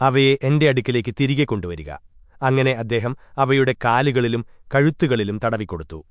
അവയെ എന്റെ അടുക്കിലേക്ക് തിരികെ കൊണ്ടുവരിക. അങ്ങനെ അദ്ദേഹം അവയുടെ കാലുകളിലും കഴുത്തുകളിലും തടവിക്കൊടുത്തു.